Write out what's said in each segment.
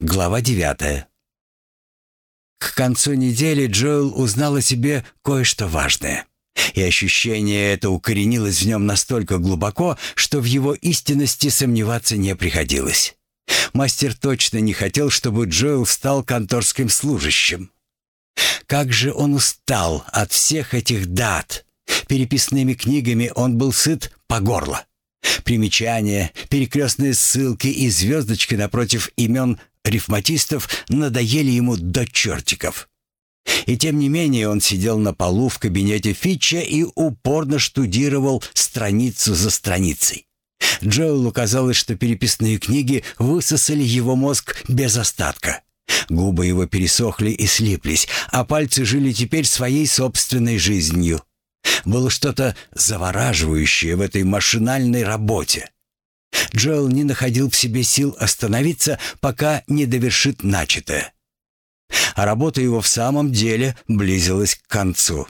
Глава девятая. К концу недели Джоэл узнал о себе кое-что важное. И ощущение это укоренилось в нем настолько глубоко, что в его истинности сомневаться не приходилось. Мастер точно не хотел, чтобы Джоэл стал конторским служащим. Как же он устал от всех этих дат. Переписными книгами он был сыт по горло. Примечания, перекрестные ссылки и звездочки напротив имен рифматистов надоели ему до чертиков. И тем не менее он сидел на полу в кабинете Фитча и упорно штудировал страницу за страницей. Джоэлу казалось, что переписные книги высосали его мозг без остатка. Губы его пересохли и слиплись, а пальцы жили теперь своей собственной жизнью. Было что-то завораживающее в этой машинальной работе. Джоэл не находил в себе сил остановиться, пока не довершит начатое. А работа его в самом деле близилась к концу.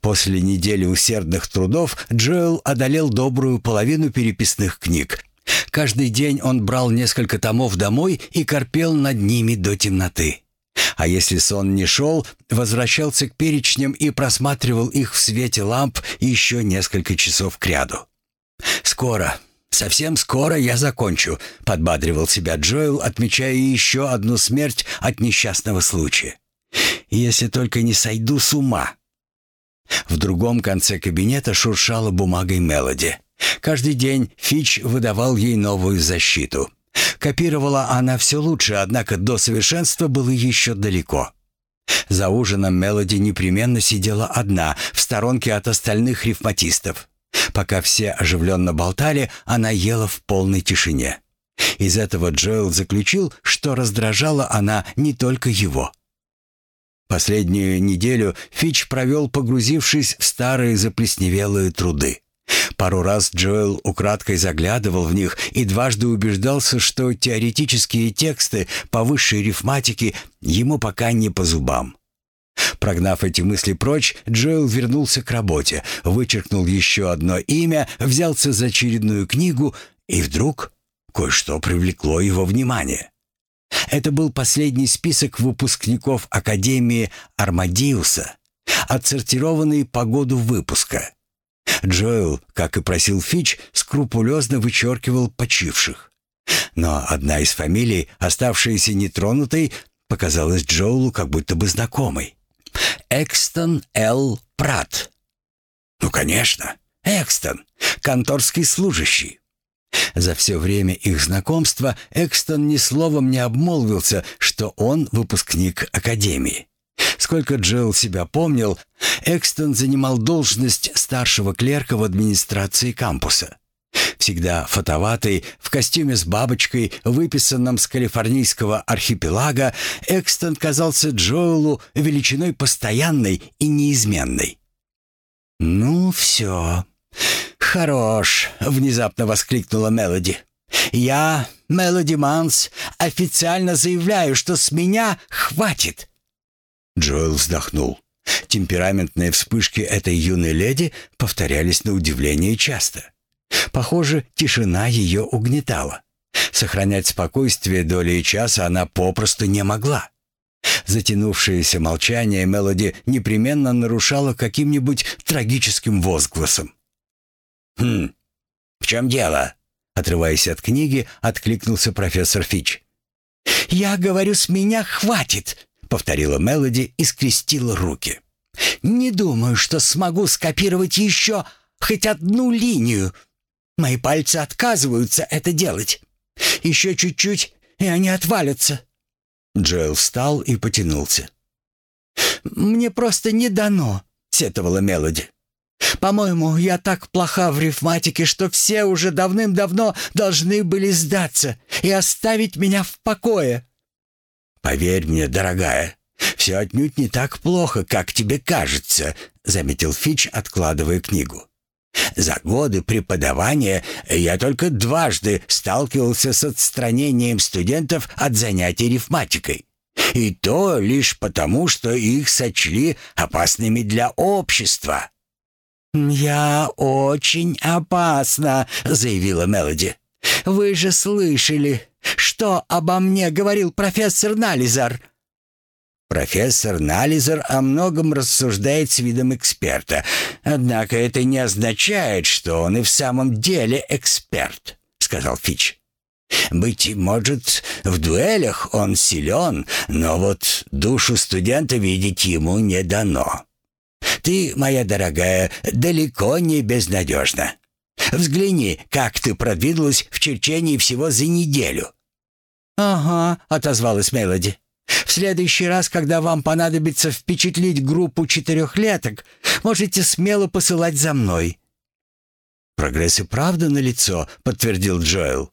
После недели усердных трудов Джоэл одолел добрую половину переписных книг. Каждый день он брал несколько томов домой и корпел над ними до темноты. А если сон не шел, возвращался к перечням и просматривал их в свете ламп еще несколько часов кряду. «Скоро, совсем скоро я закончу», — подбадривал себя Джоэл, отмечая еще одну смерть от несчастного случая. «Если только не сойду с ума». В другом конце кабинета шуршала бумагой Мелоди. Каждый день Фич выдавал ей новую защиту. Копировала она все лучше, однако до совершенства было еще далеко. За ужином Мелоди непременно сидела одна, в сторонке от остальных рифматистов. Пока все оживленно болтали, она ела в полной тишине. Из этого Джоэл заключил, что раздражала она не только его. Последнюю неделю Фич провел, погрузившись в старые заплесневелые труды. Пару раз Джоэл украдкой заглядывал в них и дважды убеждался, что теоретические тексты по высшей рифматике ему пока не по зубам. Прогнав эти мысли прочь, Джоэл вернулся к работе, вычеркнул еще одно имя, взялся за очередную книгу, и вдруг кое-что привлекло его внимание. Это был последний список выпускников Академии Армадиуса, отсортированный по году выпуска. Джоэл, как и просил Фич, скрупулезно вычеркивал почивших. Но одна из фамилий, оставшаяся нетронутой, показалась Джоулу как будто бы знакомой. Экстон Л. Прат. Ну, конечно, Экстон, конторский служащий. За все время их знакомства Экстон ни словом не обмолвился, что он выпускник Академии. Сколько Джилл себя помнил, Экстон занимал должность старшего клерка в администрации кампуса. Всегда фотоватый, в костюме с бабочкой, выписанном с калифорнийского архипелага, Экстон казался Джоэлу величиной постоянной и неизменной. «Ну, все. Хорош!» — внезапно воскликнула Мелоди. «Я, Мелоди Манс, официально заявляю, что с меня хватит!» Джоэл вздохнул. Темпераментные вспышки этой юной леди повторялись на удивление часто. Похоже, тишина ее угнетала. Сохранять спокойствие долей часа она попросту не могла. Затянувшееся молчание Мелоди непременно нарушало каким-нибудь трагическим возгласом. «Хм, в чем дело?» Отрываясь от книги, откликнулся профессор Фич. «Я говорю, с меня хватит!» — повторила Мелоди и скрестила руки. «Не думаю, что смогу скопировать еще хоть одну линию. Мои пальцы отказываются это делать. Еще чуть-чуть, и они отвалятся». Джоэл встал и потянулся. «Мне просто не дано», — сетовала Мелоди. «По-моему, я так плоха в рифматике, что все уже давным-давно должны были сдаться и оставить меня в покое». «Поверь мне, дорогая, все отнюдь не так плохо, как тебе кажется», заметил Фич, откладывая книгу. «За годы преподавания я только дважды сталкивался с отстранением студентов от занятий рифматикой. И то лишь потому, что их сочли опасными для общества». «Я очень опасна», — заявила Мелоди. «Вы же слышали, Что обо мне говорил профессор Нализар?» Профессор Нализер о многом рассуждает с видом эксперта, однако это не означает, что он и в самом деле эксперт, сказал Фич. Быть может, в дуэлях он силен, но вот душу студента видеть ему не дано. Ты, моя дорогая, далеко не безнадежна. Взгляни, как ты продвинулась в черчении всего за неделю». «Ага», — отозвалась Мелоди. «В следующий раз, когда вам понадобится впечатлить группу четырехлеток, можете смело посылать за мной». «Прогресс и правда налицо», — подтвердил Джоэл.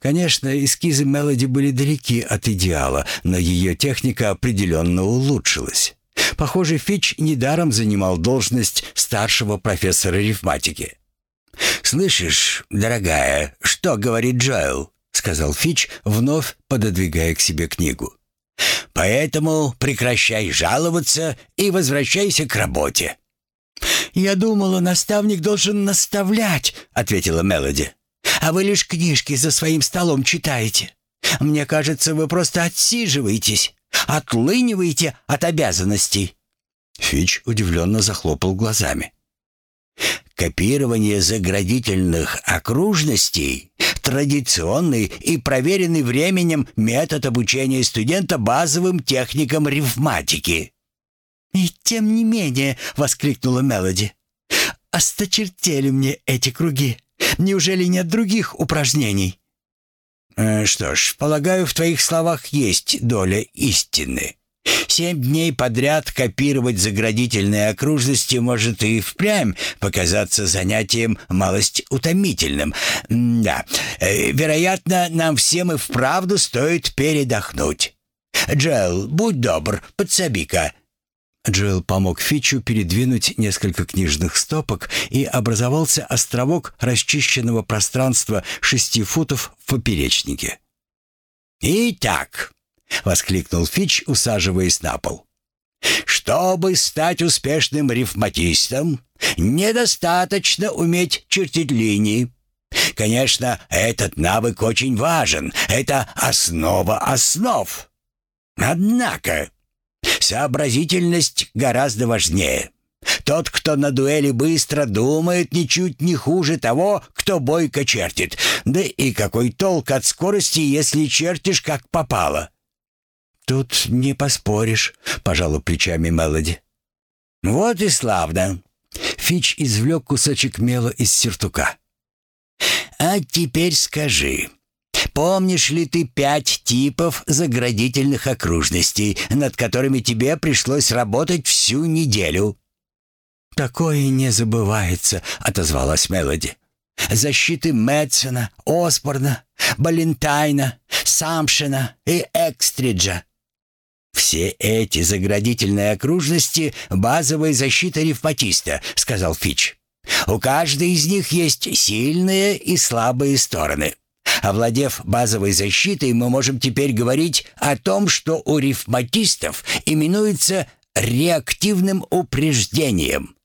Конечно, эскизы Мелоди были далеки от идеала, но ее техника определенно улучшилась. Похоже, Фич недаром занимал должность старшего профессора рифматики. «Слышишь, дорогая, что говорит Джоэл?» — сказал Фич, вновь пододвигая к себе книгу. «Поэтому прекращай жаловаться и возвращайся к работе». «Я думала, наставник должен наставлять», — ответила Мелоди. «А вы лишь книжки за своим столом читаете. Мне кажется, вы просто отсиживаетесь, отлыниваете от обязанностей». Фич удивленно захлопал глазами. Копирование заградительных окружностей – традиционный и проверенный временем метод обучения студента базовым техникам рифматики. «И тем не менее», — воскликнула Мелоди, — «осточертели мне эти круги. Неужели нет других упражнений?» «Э, «Что ж, полагаю, в твоих словах есть доля истины. Семь дней подряд копировать заградительные окружности может и впрямь показаться занятием малость утомительным. Да, э, вероятно, нам всем и вправду стоит передохнуть. Джел, будь добр, подсоби-ка». Джилл помог Фичу передвинуть несколько книжных стопок, и образовался островок расчищенного пространства шести футов в поперечнике. «Итак», — воскликнул Фич, усаживаясь на пол. «Чтобы стать успешным рифматистом, недостаточно уметь чертить линии. Конечно, этот навык очень важен, это основа основ. Однако сообразительность гораздо важнее». Тот, кто на дуэли быстро думает, ничуть не хуже того, кто бойко чертит. Да и какой толк от скорости, если чертишь как попало? «Тут не поспоришь», — пожала плечами Мелоди. «Вот и славно». Фич извлек кусочек мела из сюртука. «А теперь скажи, помнишь ли ты пять типов заградительных окружностей, над которыми тебе пришлось работать всю неделю?» «Такое не забывается», — отозвалась Мелоди. «Защиты Мэтсона, Осборна, Балентайна, Самшина и Экстриджа. «Все эти заградительные окружности — базовая защита ревматиста», — сказал Фич. «У каждой из них есть сильные и слабые стороны. Овладев базовой защитой, мы можем теперь говорить о том, что у ревматистов именуется реактивным упреждением».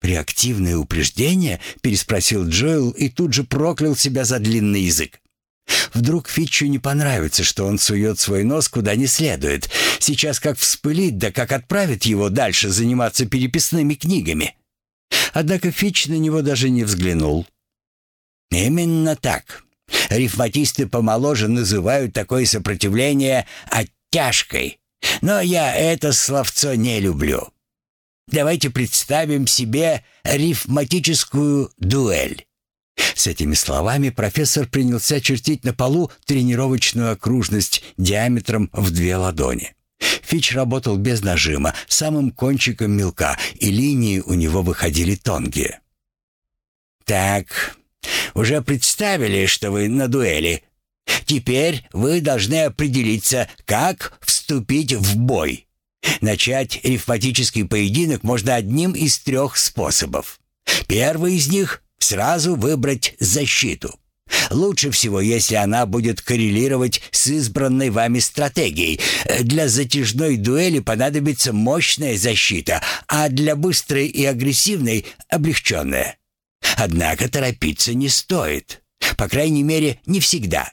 «Реактивное упреждение?» — переспросил Джоэл и тут же проклял себя за длинный язык. Вдруг Фитчу не понравится, что он сует свой нос куда не следует. Сейчас как вспылит, да как отправит его дальше заниматься переписными книгами. Однако Фитч на него даже не взглянул. «Именно так. Рифматисты помоложе называют такое сопротивление оттяжкой. Но я это словцо не люблю. Давайте представим себе рифматическую дуэль. С этими словами профессор принялся чертить на полу тренировочную окружность диаметром в две ладони. Фич работал без нажима, самым кончиком мелка, и линии у него выходили тонкие. «Так, уже представили, что вы на дуэли. Теперь вы должны определиться, как вступить в бой. Начать рифматический поединок можно одним из трех способов. Первый из них Сразу выбрать защиту. Лучше всего, если она будет коррелировать с избранной вами стратегией. Для затяжной дуэли понадобится мощная защита, а для быстрой и агрессивной — облегченная. Однако торопиться не стоит. По крайней мере, не всегда.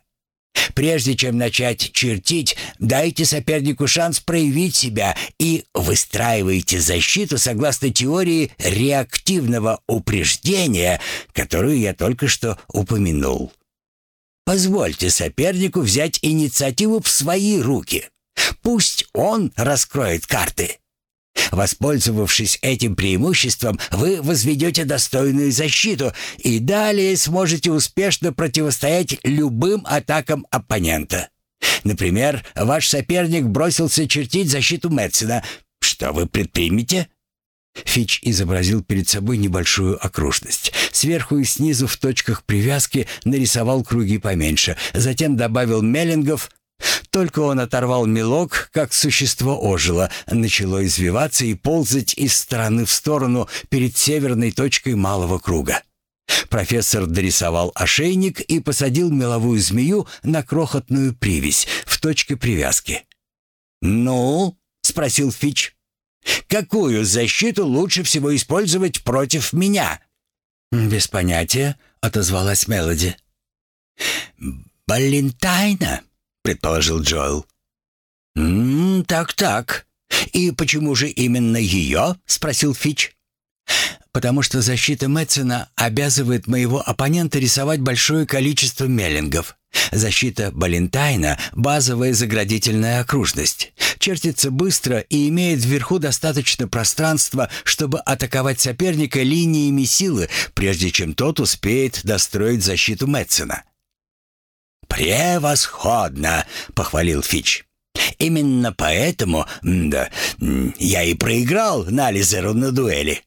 Прежде чем начать чертить, дайте сопернику шанс проявить себя и выстраивайте защиту согласно теории реактивного упреждения, которую я только что упомянул. Позвольте сопернику взять инициативу в свои руки. Пусть он раскроет карты. Воспользовавшись этим преимуществом, вы возведете достойную защиту и далее сможете успешно противостоять любым атакам оппонента. Например, ваш соперник бросился чертить защиту Мэтсена. Что вы предпримете? Фич изобразил перед собой небольшую окружность. Сверху и снизу в точках привязки нарисовал круги поменьше. Затем добавил меллингов, только он оторвал мелок, как существо ожило, начало извиваться и ползать из стороны в сторону перед северной точкой малого круга. Профессор дорисовал ошейник и посадил меловую змею на крохотную привязь в точке привязки. «Ну?» — спросил Фич. «Какую защиту лучше всего использовать против меня?» «Без понятия», — отозвалась Мелоди. «Балентайна», предположил Джоэл. «М так-так. И почему же именно ее?» — спросил Фич. «Потому что защита Мэтсона обязывает моего оппонента рисовать большое количество меллингов. Защита Балентайна — базовая заградительная окружность. Чертится быстро и имеет вверху достаточно пространства, чтобы атаковать соперника линиями силы, прежде чем тот успеет достроить защиту Мэтсона. «Превосходно!» — похвалил Фич. «Именно поэтому, да, я и проиграл Нализеру на дуэли.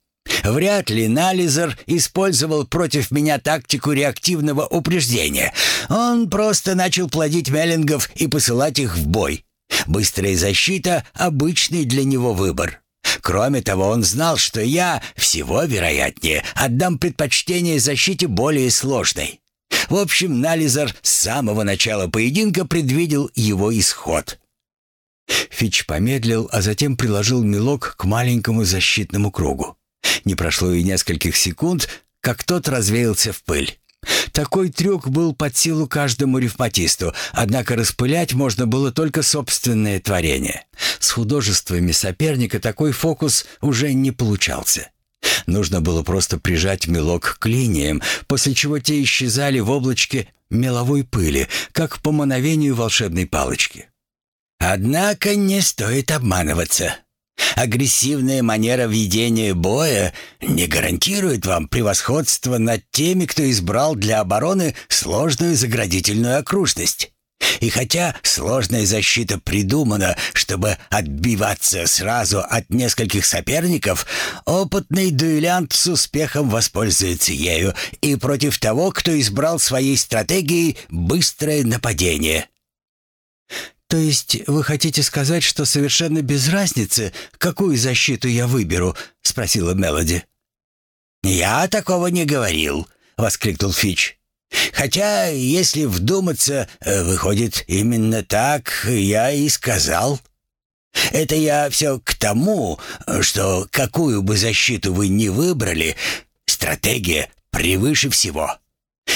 Вряд ли Нализер использовал против меня тактику реактивного упреждения. Он просто начал плодить меллингов и посылать их в бой. Быстрая защита — обычный для него выбор». Кроме того, он знал, что я, всего вероятнее, отдам предпочтение защите более сложной. В общем, Нализер с самого начала поединка предвидел его исход. Фич помедлил, а затем приложил мелок к маленькому защитному кругу. Не прошло и нескольких секунд, как тот развеялся в пыль. Такой трюк был под силу каждому рифматисту, однако распылять можно было только собственное творение. С художествами соперника такой фокус уже не получался. Нужно было просто прижать мелок к линиям, после чего те исчезали в облачке меловой пыли, как по мановению волшебной палочки. Однако не стоит обманываться. Агрессивная манера ведения боя не гарантирует вам превосходство над теми, кто избрал для обороны сложную заградительную окружность. И хотя сложная защита придумана, чтобы отбиваться сразу от нескольких соперников, опытный дуэлянт с успехом воспользуется ею и против того, кто избрал своей стратегией быстрое нападение. «То есть вы хотите сказать, что совершенно без разницы, какую защиту я выберу?» — спросила Мелоди. «Я такого не говорил», — воскликнул Фич. Хотя, если вдуматься, э, выходит, именно так я и сказал. Это я все к тому, что какую бы защиту вы ни выбрали, стратегия превыше всего.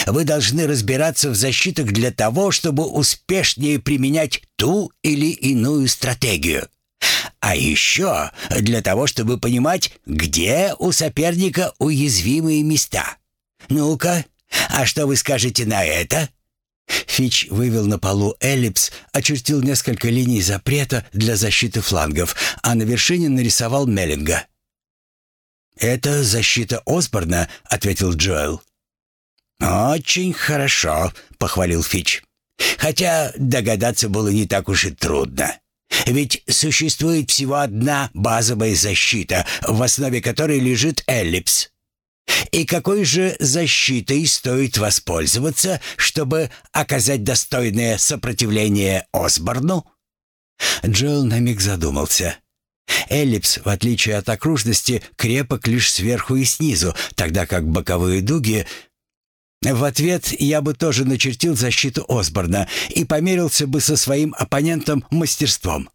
Вы должны разбираться в защитах для того, чтобы успешнее применять ту или иную стратегию. А еще для того, чтобы понимать, где у соперника уязвимые места. Ну-ка, а что вы скажете на это?» Фич вывел на полу эллипс, очертил несколько линий запрета для защиты флангов, а на вершине нарисовал Меллинга. «Это защита Осборна», — ответил Джоэл. «Очень хорошо», — похвалил Фич. «Хотя догадаться было не так уж и трудно. Ведь существует всего одна базовая защита, в основе которой лежит эллипс. И какой же защитой стоит воспользоваться, чтобы оказать достойное сопротивление Осборну? Джоэл на миг задумался. Эллипс, в отличие от окружности, крепок лишь сверху и снизу, тогда как боковые дуги... В ответ я бы тоже начертил защиту Осборна и померился бы со своим оппонентом мастерством.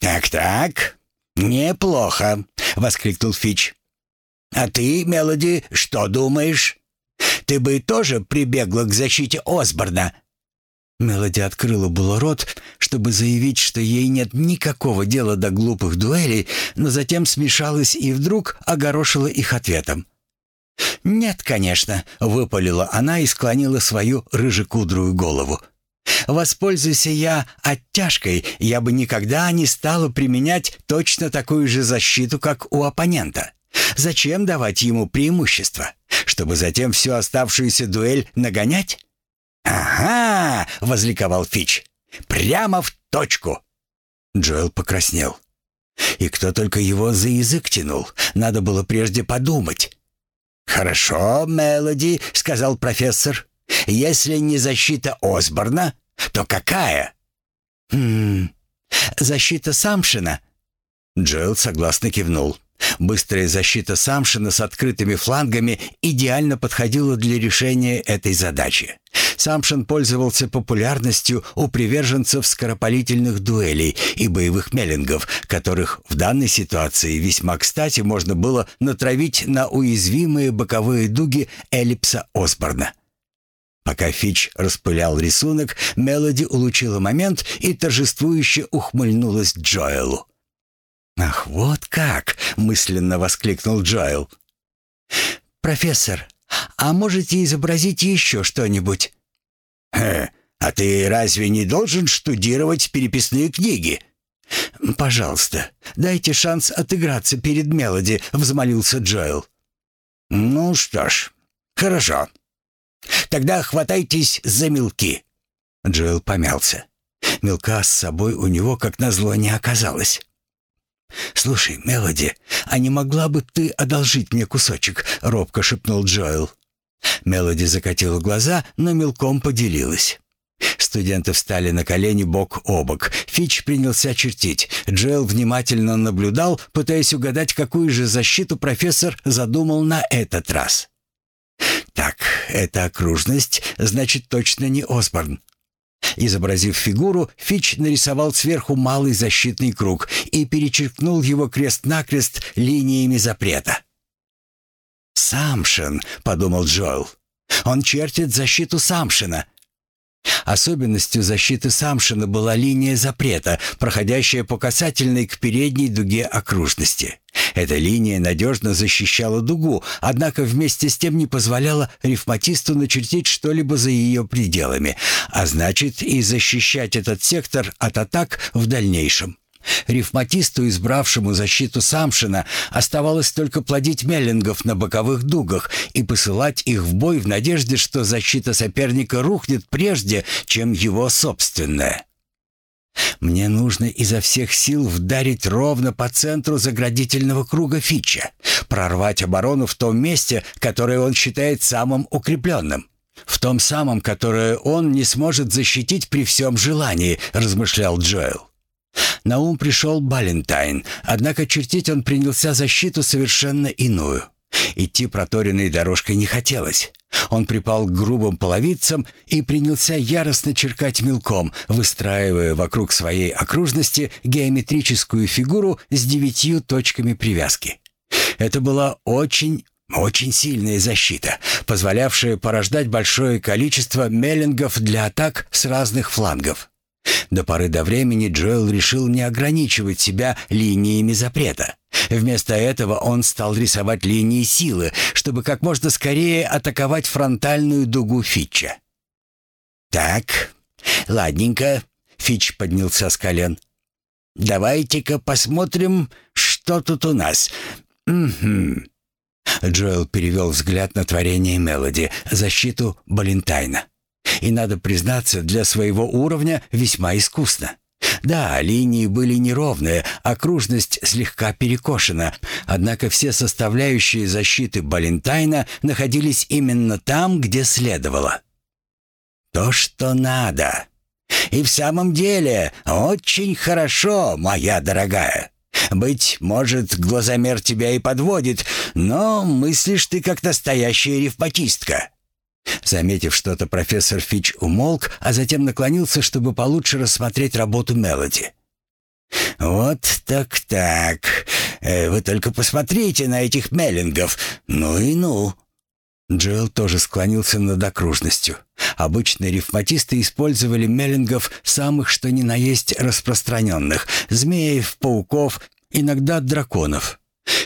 «Так-так, неплохо», — воскликнул Фич. А ты, Мелоди, что думаешь? Ты бы тоже прибегла к защите Осборна?» Мелоди открыла было рот, чтобы заявить, что ей нет никакого дела до глупых дуэлей, но затем смешалась и вдруг огорошила их ответом. «Нет, конечно», — выпалила она и склонила свою рыжекудрую голову. «Воспользуйся я оттяжкой, я бы никогда не стала применять точно такую же защиту, как у оппонента. Зачем давать ему преимущество? Чтобы затем всю оставшуюся дуэль нагонять?» «Ага!» — возликовал Фич. «Прямо в точку!» Джоэл покраснел. И кто только его за язык тянул, надо было прежде подумать. «Хорошо, Мелоди», — сказал профессор. «Если не защита Осборна, то какая?» «Хм... Защита Самшина». Джоэл согласно кивнул. Быстрая защита Самшина с открытыми флангами идеально подходила для решения этой задачи. Самшин пользовался популярностью у приверженцев скоропалительных дуэлей и боевых меллингов, которых в данной ситуации весьма кстати можно было натравить на уязвимые боковые дуги эллипса Осборна. Пока Фич распылял рисунок, Мелоди улучила момент и торжествующе ухмыльнулась Джоэлу. «Ах, вот как!» — мысленно воскликнул Джоэл. «Профессор, а можете изобразить еще что-нибудь?» «Хе, а ты разве не должен штудировать переписные книги?» «Пожалуйста, дайте шанс отыграться перед Мелоди», — взмолился Джоэл. «Ну что ж, хорошо. Тогда хватайтесь за мелки». Джоэл помялся. Мелка с собой у него, как назло, не оказалось. «Слушай, Мелоди, а не могла бы ты одолжить мне кусочек?» — робко шепнул Джоэл. Мелоди закатила глаза, но мелком поделилась. Студенты встали на колени бок о бок. Фич принялся чертить. Джоэл внимательно наблюдал, пытаясь угадать, какую же защиту профессор задумал на этот раз. «Так, это окружность, значит, точно не Осборн. Изобразив фигуру, Фич нарисовал сверху малый защитный круг и перечеркнул его крест-накрест линиями запрета. «Самшин», — подумал Джоэл. «Он чертит защиту Самшина». Особенностью защиты Самшина была линия запрета, проходящая по касательной к передней дуге окружности. Эта линия надежно защищала дугу, однако вместе с тем не позволяла рифматисту начертить что-либо за ее пределами, а значит и защищать этот сектор от атак в дальнейшем. Рифматисту, избравшему защиту Самшина, оставалось только плодить меллингов на боковых дугах и посылать их в бой в надежде, что защита соперника рухнет прежде, чем его собственная. Мне нужно изо всех сил вдарить ровно по центру заградительного круга Фича, прорвать оборону в том месте, которое он считает самым укрепленным. В том самом, которое он не сможет защитить при всем желании, размышлял Джоэл. На ум пришел Балентайн, однако чертить он принялся защиту совершенно иную. Идти проторенной дорожкой не хотелось. Он припал к грубым половицам и принялся яростно черкать мелком, выстраивая вокруг своей окружности геометрическую фигуру с девятью точками привязки. Это была очень очень сильная защита, позволявшая порождать большое количество меллингов для атак с разных флангов. До поры до времени Джоэл решил не ограничивать себя линиями запрета. Вместо этого он стал рисовать линии силы, чтобы как можно скорее атаковать фронтальную дугу Фитча. «Так, ладненько», — Фитч поднялся с колен. «Давайте-ка посмотрим, что тут у нас. Угу». Джоэл перевел взгляд на творение Мелоди, защиту Балентайна. И, надо признаться, для своего уровня весьма искусно. Да, линии были неровные, окружность слегка перекошена, однако все составляющие защиты Балентайна находились именно там, где следовало. То, что надо. И в самом деле, очень хорошо, моя дорогая. Быть может, глазомер тебя и подводит, но мыслишь ты как настоящая ревматистка. Заметив что-то, профессор Фич умолк, а затем наклонился, чтобы получше рассмотреть работу Мелоди. «Вот так-так. Э, вы только посмотрите на этих меллингов. Ну и ну». Джоэл тоже склонился над окружностью. Обычно рифматисты использовали меллингов самых что ни на есть распространенных – змеев, пауков, иногда драконов.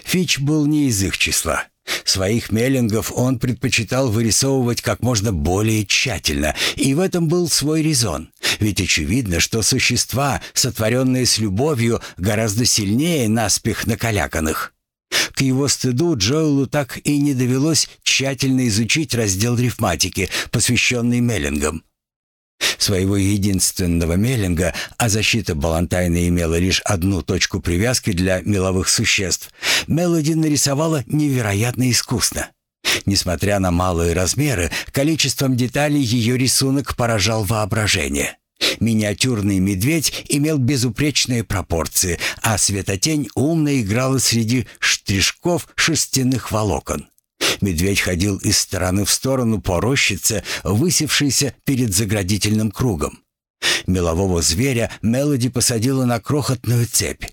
Фич был не из их числа. Своих меллингов он предпочитал вырисовывать как можно более тщательно, и в этом был свой резон. Ведь очевидно, что существа, сотворенные с любовью, гораздо сильнее наспех накаляканных. К его стыду Джоэлу так и не довелось тщательно изучить раздел рифматики, посвященный меллингам. Своего единственного меллинга, а защита Балантайна имела лишь одну точку привязки для меловых существ, Мелоди нарисовала невероятно искусно. Несмотря на малые размеры, количеством деталей ее рисунок поражал воображение. Миниатюрный медведь имел безупречные пропорции, а светотень умно играла среди штришков шерстяных волокон. Медведь ходил из стороны в сторону по рощице, высевшейся перед заградительным кругом. Мелового зверя Мелоди посадила на крохотную цепь.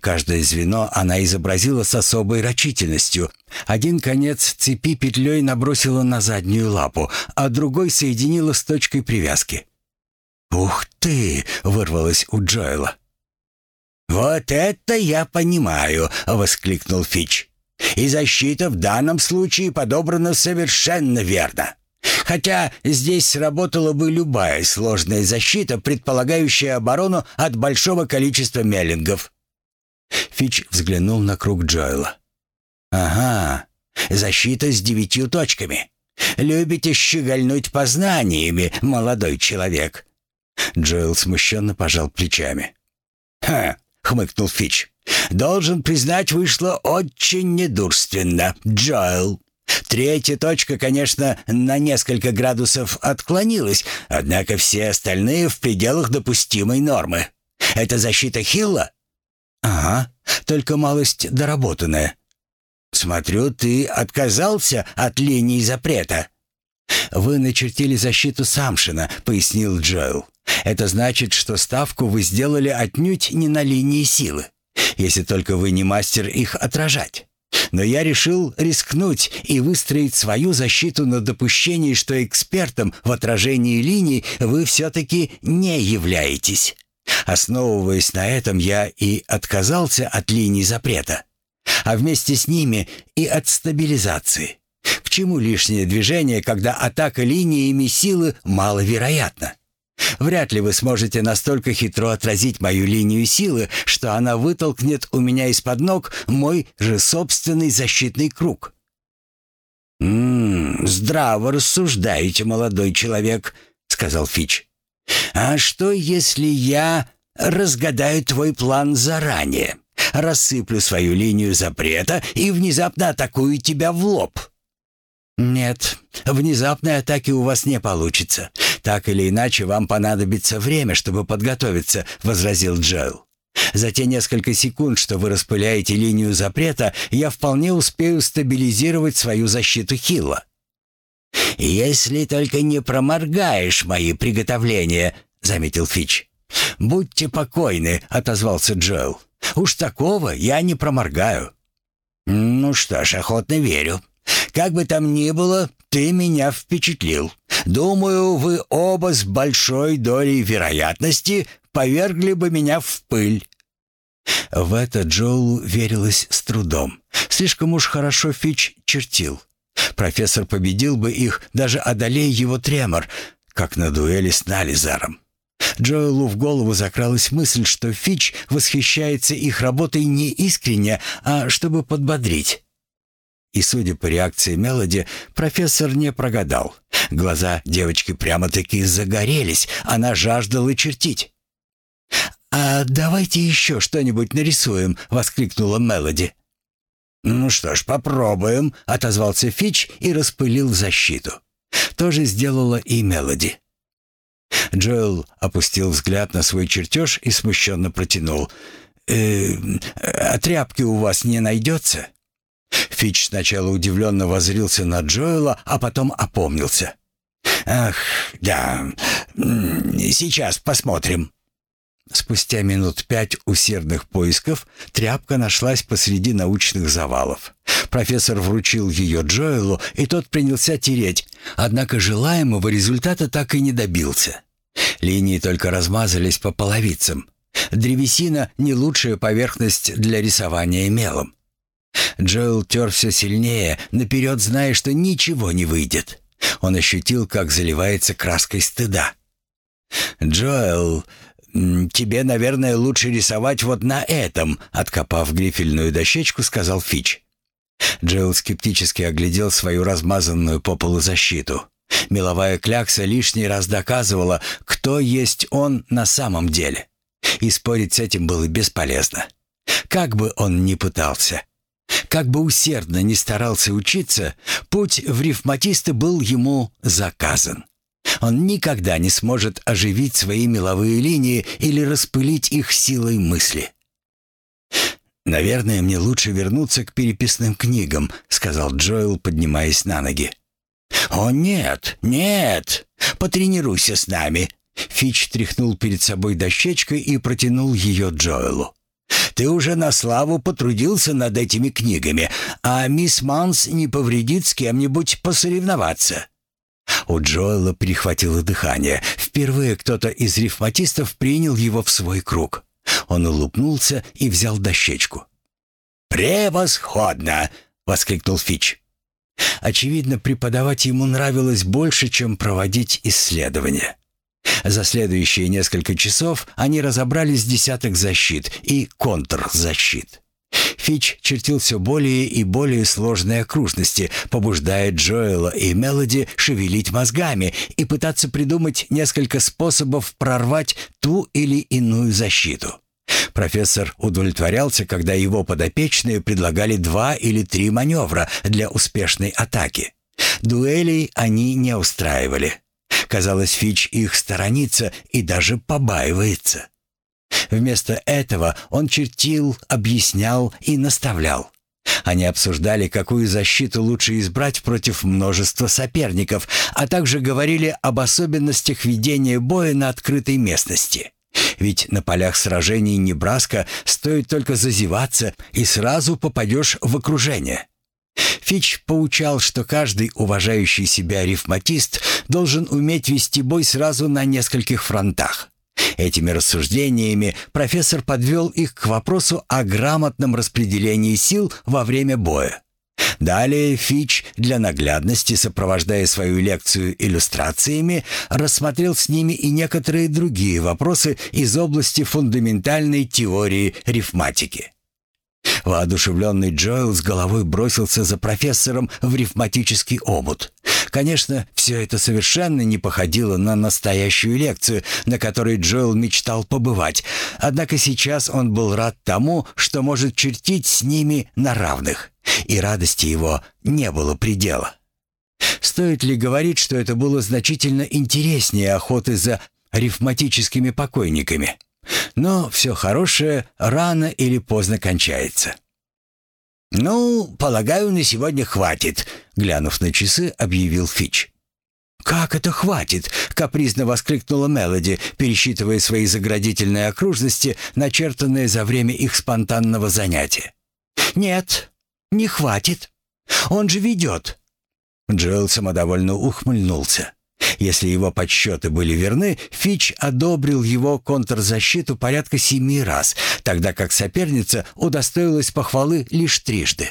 Каждое звено она изобразила с особой рачительностью. Один конец цепи петлей набросила на заднюю лапу, а другой соединила с точкой привязки. «Ух ты!» — вырвалось у Джоэла. «Вот это я понимаю!» — воскликнул Фич. «И защита в данном случае подобрана совершенно верно. Хотя здесь сработала бы любая сложная защита, предполагающая оборону от большого количества меллингов». Фич взглянул на круг Джоэла. «Ага, защита с девятью точками. Любите щегольнуть познаниями, молодой человек. Джоэл смущенно пожал плечами. «Ха!» — хмыкнул Фич. «Должен признать, вышло очень недурственно, Джоэл. Третья точка, конечно, на несколько градусов отклонилась, однако все остальные в пределах допустимой нормы. Это защита Хилла?» «Ага, только малость доработанная». «Смотрю, ты отказался от линии запрета». «Вы начертили защиту Самшина», — пояснил Джоэл. Это значит, что ставку вы сделали отнюдь не на линии силы, если только вы не мастер их отражать. Но я решил рискнуть и выстроить свою защиту на допущении, что экспертом в отражении линий вы все-таки не являетесь. Основываясь на этом, я и отказался от линий запрета, а вместе с ними и от стабилизации. К чему лишнее движение, когда атака линиями силы маловероятна? Вряд ли вы сможете настолько хитро отразить мою линию силы, что она вытолкнет у меня из-под ног мой же собственный защитный круг. «М -м, здраво рассуждаете, молодой человек», — сказал Фич. «А что, если я разгадаю твой план заранее, рассыплю свою линию запрета и внезапно атакую тебя в лоб?» «Нет, внезапной атаки у вас не получится. Так или иначе, вам понадобится время, чтобы подготовиться», — возразил Джоэл. «За те несколько секунд, что вы распыляете линию запрета, я вполне успею стабилизировать свою защиту Хилла». «Если только не проморгаешь мои приготовления», — заметил Фич. «Будьте покойны», — отозвался Джоэл. «Уж такого я не проморгаю». «Ну что ж, охотно верю. Как бы там ни было, ты меня впечатлил. Думаю, вы оба с большой долей вероятности повергли бы меня в пыль». В это Джоулу верилось с трудом. Слишком уж хорошо Фич чертил. Профессор победил бы их, даже одолея его тремор, как на дуэли с Нализаром. Джоэлу в голову закралась мысль, что Фич восхищается их работой не искренне, а чтобы подбодрить. И, судя по реакции Мелоди, профессор не прогадал. Глаза девочки прямо-таки загорелись, она жаждала чертить. «А давайте еще что-нибудь нарисуем», — воскликнула Мелоди. «Ну что ж, попробуем», — отозвался Фич и распылил защиту. То же сделала и Мелоди. Джоэл опустил взгляд на свой чертеж и смущенно протянул. «Э, «А тряпки у вас не найдется?» Фич сначала удивленно возрился на Джоэла, а потом опомнился. «Ах, да, сейчас посмотрим». Спустя минут пять усердных поисков тряпка нашлась посреди научных завалов. Профессор вручил ее Джоэлу, и тот принялся тереть, однако желаемого результата так и не добился. Линии только размазались по половицам. Древесина — не лучшая поверхность для рисования мелом. Джоэл тер все сильнее, наперед зная, что ничего не выйдет. Он ощутил, как заливается краской стыда. «Джоэл, тебе, наверное, лучше рисовать вот на этом», откопав грифельную дощечку, сказал Фич. Джоэл скептически оглядел свою размазанную по полу защиту. Меловая клякса лишний раз доказывала, кто есть он на самом деле. И спорить с этим было бесполезно. Как бы он ни пытался. Как бы усердно ни старался учиться, путь в рифматисты был ему заказан. Он никогда не сможет оживить свои меловые линии или распылить их силой мысли. «Наверное, мне лучше вернуться к переписным книгам», — сказал Джоэл, поднимаясь на ноги. «О, нет, нет! Потренируйся с нами!» Фич тряхнул перед собой дощечкой и протянул ее Джоэлу. Ты уже на славу потрудился над этими книгами, а мисс Манс не повредит с кем-нибудь посоревноваться». У Джоэла перехватило дыхание. Впервые кто-то из рифматистов принял его в свой круг. Он улыбнулся и взял дощечку. «Превосходно!» — воскликнул Фич. Очевидно, преподавать ему нравилось больше, чем проводить исследования. За следующие несколько часов они разобрали с десяток защит и контрзащит. Фич чертил все более и более сложные окружности, побуждая Джоэла и Мелоди шевелить мозгами и пытаться придумать несколько способов прорвать ту или иную защиту. Профессор удовлетворялся, когда его подопечные предлагали два или три маневра для успешной атаки. Дуэлей они не устраивали. Казалось, Фич их сторонится и даже побаивается. Вместо этого он чертил, объяснял и наставлял. Они обсуждали, какую защиту лучше избрать против множества соперников, а также говорили об особенностях ведения боя на открытой местности. Ведь на полях сражений Небраска стоит только зазеваться, и сразу попадешь в окружение. Фич поучал, что каждый уважающий себя рифматист должен уметь вести бой сразу на нескольких фронтах. Этими рассуждениями профессор подвел их к вопросу о грамотном распределении сил во время боя. Далее Фич, для наглядности, сопровождая свою лекцию иллюстрациями, рассмотрел с ними и некоторые другие вопросы из области фундаментальной теории рифматики. Воодушевленный Джоэл с головой бросился за профессором в рифматический омут. Конечно, все это совершенно не походило на настоящую лекцию, на которой Джоэл мечтал побывать, однако сейчас он был рад тому, что может чертить с ними на равных, и радости его не было предела. Стоит ли говорить, что это было значительно интереснее охоты за рифматическими покойниками? Но все хорошее рано или поздно кончается. «Ну, полагаю, на сегодня хватит», — глянув на часы, объявил Фич. «Как это хватит?» — капризно воскликнула Мелоди, пересчитывая свои заградительные окружности, начертанные за время их спонтанного занятия. «Нет, не хватит. Он же ведет». Джоэл самодовольно ухмыльнулся. Если его подсчеты были верны, Фич одобрил его контрзащиту порядка семи раз, тогда как соперница удостоилась похвалы лишь трижды.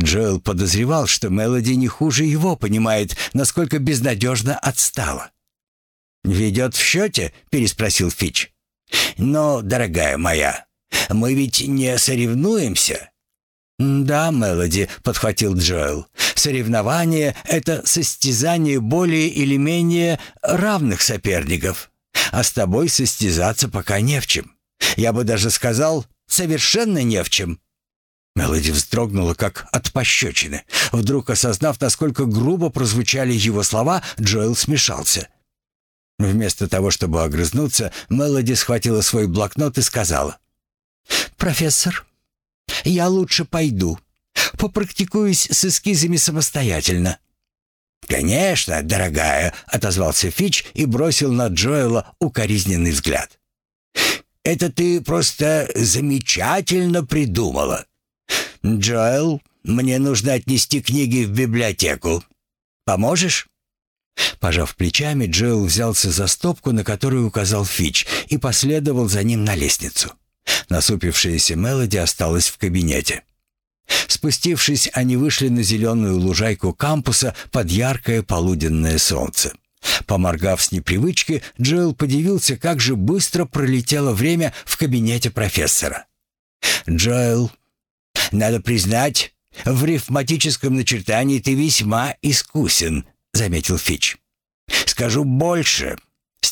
Джоэл подозревал, что Мелоди не хуже его понимает, насколько безнадежно отстала. «Ведет в счете?» — переспросил Фич. «Но, дорогая моя, мы ведь не соревнуемся. «Да, Мелоди», — подхватил Джоэл. «Соревнование — это состязание более или менее равных соперников. А с тобой состязаться пока не в чем. Я бы даже сказал, совершенно не в чем». Мелоди вздрогнула, как от пощечины. Вдруг осознав, насколько грубо прозвучали его слова, Джоэл смешался. Вместо того, чтобы огрызнуться, Мелоди схватила свой блокнот и сказала. «Профессор, я лучше пойду. Попрактикуюсь с эскизами самостоятельно». «Конечно, дорогая», — отозвался Фич и бросил на Джоэла укоризненный взгляд. это ты просто замечательно придумала. Джоэл, мне нужно отнести книги в библиотеку. Поможешь?» Пожав плечами, Джоэл взялся за стопку, на которую указал Фич, и последовал за ним на лестницу. Насупившаяся Мелоди осталась в кабинете. Спустившись, они вышли на зеленую лужайку кампуса под яркое полуденное солнце. Поморгав с непривычки, Джоэл подивился, как же быстро пролетело время в кабинете профессора. «Джоэл, надо признать, в рифматическом начертании ты весьма искусен», — заметил Фич. «Скажу больше.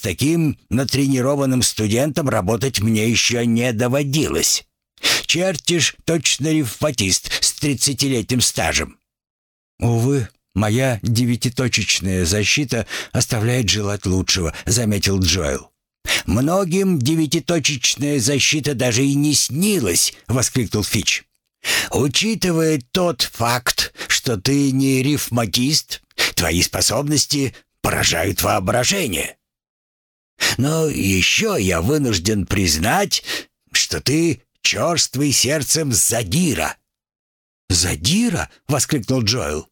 С таким натренированным студентом работать мне еще не доводилось. Чертишь точно рифматист с тридцатилетним стажем». «Увы, моя девятиточечная защита оставляет желать лучшего», — заметил Джоэл. «Многим девятиточечная защита даже и не снилась», — воскликнул Фич. «Учитывая тот факт, что ты не рифматист, твои способности поражают воображение. Но еще я вынужден признать, что ты черствый сердцем задира». «Задира?» — воскликнул Джоэл.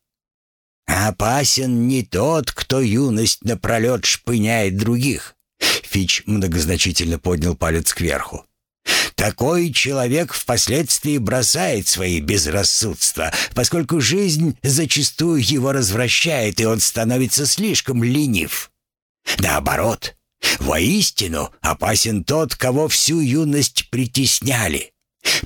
«Опасен не тот, кто юность напролет шпыняет других». Фич многозначительно поднял палец кверху. Такой человек впоследствии бросает свои безрассудства, поскольку жизнь зачастую его развращает, и он становится слишком ленив. Наоборот, воистину опасен тот, кого всю юность притесняли.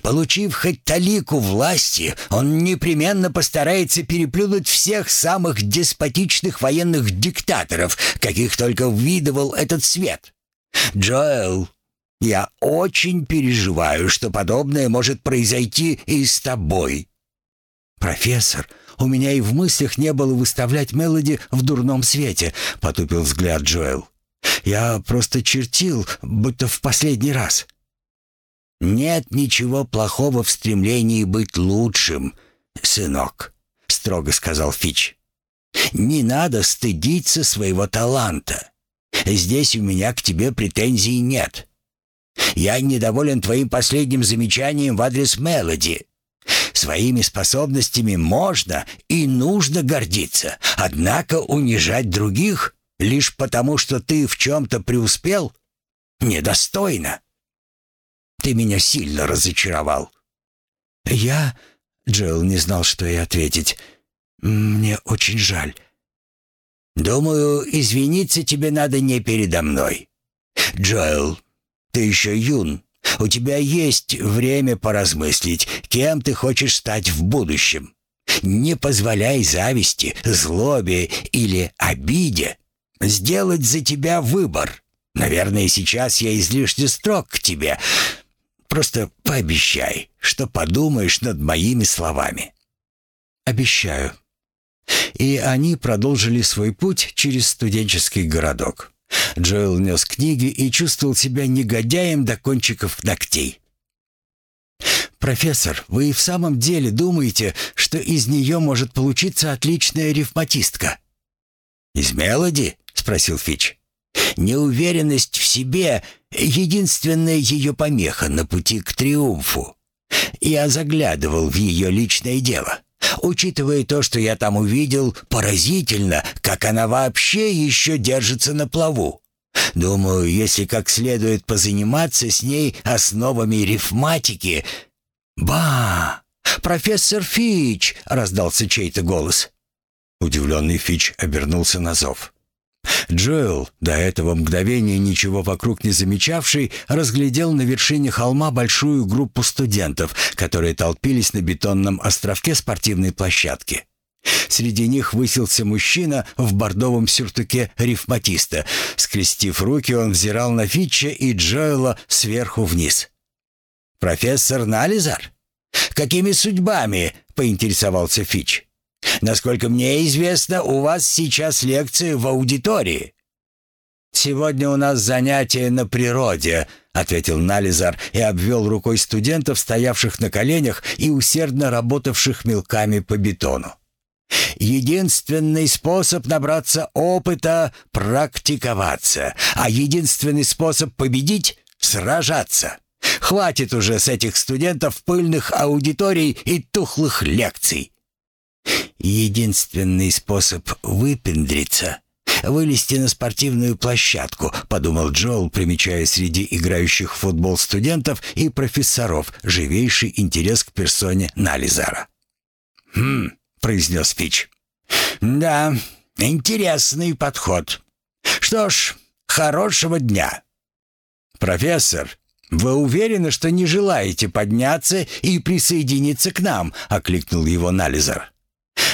Получив хоть талику власти, он непременно постарается переплюнуть всех самых деспотичных военных диктаторов, каких только видывал этот свет. Джоэл, я очень переживаю, что подобное может произойти и с тобой. Профессор, у меня и в мыслях не было выставлять Мелоди в дурном свете, потупил взгляд Джоэл. Я просто чертил, будто в последний раз. Нет ничего плохого в стремлении быть лучшим, сынок, строго сказал Фич. Не надо стыдиться своего таланта. Здесь у меня к тебе претензий нет. Я недоволен твоим последним замечанием в адрес Мелоди. Своими способностями можно и нужно гордиться, однако унижать других лишь потому, что ты в чем-то преуспел, недостойно. Ты меня сильно разочаровал. Я... Джоэл не знал, что и ответить. Мне очень жаль. Думаю, извиниться тебе надо не передо мной. Джоэл, ты еще юн. У тебя есть время поразмыслить, кем ты хочешь стать в будущем. Не позволяй зависти, злобе или обиде сделать за тебя выбор. Наверное, сейчас я излишне строг к тебе. Просто пообещай, что подумаешь над моими словами». «Обещаю». И они продолжили свой путь через студенческий городок. Джоэл нес книги и чувствовал себя негодяем до кончиков ногтей. «Профессор, вы в самом деле думаете, что из нее может получиться отличная рифматистка?» «Из Мелоди?» — спросил Фич. «Неуверенность в себе — единственная ее помеха на пути к триумфу. Я заглядывал в ее личное дело. Учитывая то, что я там увидел, поразительно, как она вообще еще держится на плаву. Думаю, если как следует позаниматься с ней основами рифматики... «Ба! Профессор Фич!» — раздался чей-то голос. Удивленный Фич обернулся на зов. Джоэл, до этого мгновения ничего вокруг не замечавший, разглядел на вершине холма большую группу студентов, которые толпились на бетонном островке спортивной площадки. Среди них высился мужчина в бордовом сюртуке рифматиста. Скрестив руки, он взирал на Фитча и Джоэла сверху вниз. «Профессор Нализар? Какими судьбами?» — поинтересовался Фич. Насколько мне известно, у вас сейчас лекции в аудитории». «Сегодня у нас занятие на природе», — ответил Нализар и обвел рукой студентов, стоявших на коленях и усердно работавших мелками по бетону. «Единственный способ набраться опыта — практиковаться, а единственный способ победить — Сражаться! Хватит уже с этих студентов пыльных аудиторий и тухлых лекций. Единственный способ выпендриться — вылезти на спортивную площадку, подумал Джоэл, примечая среди играющих в футбол студентов и профессоров живейший интерес к персоне Нализара. «Хм», — произнес Фич. «Да, интересный подход. Что ж, хорошего дня». «Профессор, вы уверены, что не желаете подняться и присоединиться к нам?» — окликнул его Нализар.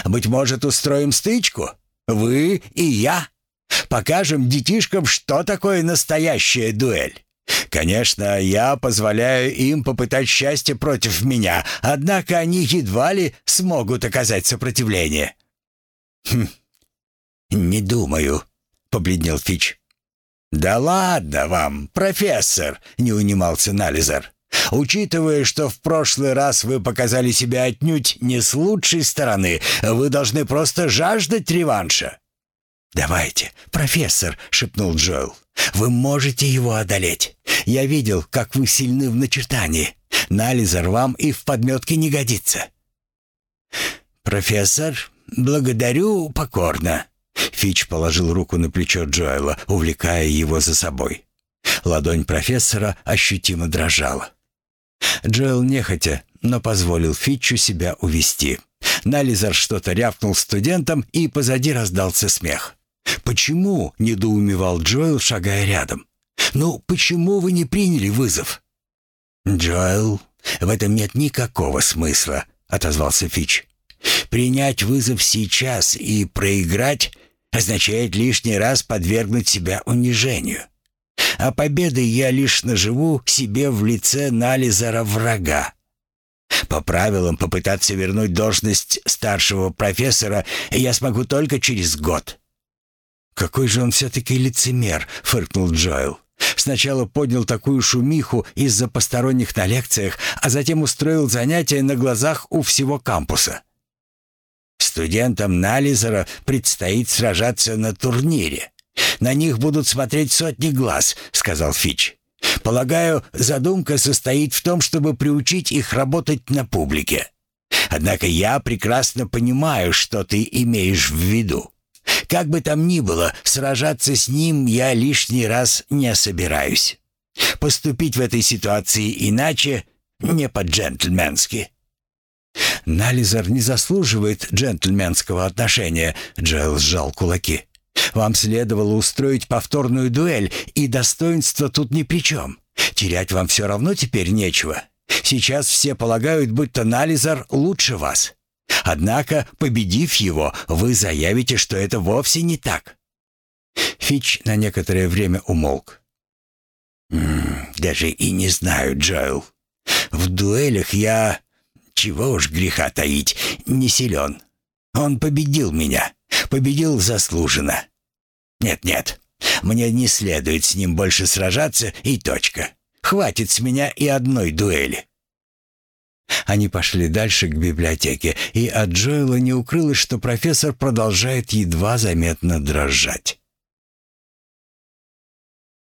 «Быть может, устроим стычку? Вы и я? Покажем детишкам, что такое настоящая дуэль. Конечно, я позволяю им попытать счастье против меня, однако они едва ли смогут оказать сопротивление». «Хм, не думаю», — побледнел Фич. «Да ладно вам, профессор!» — не унимался Нализар. «Учитывая, что в прошлый раз вы показали себя отнюдь не с лучшей стороны, вы должны просто жаждать реванша». «Давайте, профессор», — шепнул Джоэл. «Вы можете его одолеть. Я видел, как вы сильны в начертании. Нализар вам и в подметке не годится». «Профессор, благодарю покорно», Фич положил руку на плечо Джоэла, увлекая его за собой. Ладонь профессора ощутимо дрожала. Джоэл нехотя, но позволил Фитчу себя увести. Нализар что-то рявкнул студентам, и позади раздался смех. «Почему?» — недоумевал Джоэл, шагая рядом. «Ну, почему вы не приняли вызов?» «Джоэл, в этом нет никакого смысла», — отозвался Фич. «Принять вызов сейчас и проиграть означает лишний раз подвергнуть себя унижению. А победой я лишь наживу себе в лице Нализара врага. По правилам попытаться вернуть должность старшего профессора я смогу только через год. «Какой же он все-таки лицемер!» — фыркнул Джоэл. Сначала поднял такую шумиху из-за посторонних на лекциях, а затем устроил занятия на глазах у всего кампуса. Студентам Нализера предстоит сражаться на турнире. На них будут смотреть сотни глаз», — сказал Фич. «Полагаю, задумка состоит в том, чтобы приучить их работать на публике. Однако я прекрасно понимаю, что ты имеешь в виду. Как бы там ни было, сражаться с ним я лишний раз не собираюсь. Поступить в этой ситуации иначе не по-джентльменски». «Нализер не заслуживает джентльменского отношения», — Джоэл сжал кулаки. «Вам следовало устроить повторную дуэль, и достоинство тут ни при чем. Терять вам все равно теперь нечего. Сейчас все полагают, будто Нализер лучше вас. Однако, победив его, вы заявите, что это вовсе не так». Фич на некоторое время умолк. «М -м, «Даже и не знаю, Джоэл. В дуэлях я чего уж греха таить, не силен. Он победил меня, победил заслуженно. Нет-нет, мне не следует с ним больше сражаться и точка. Хватит с меня и одной дуэли. Они пошли дальше к библиотеке, и от Джоэла не укрылось, что профессор продолжает едва заметно дрожать.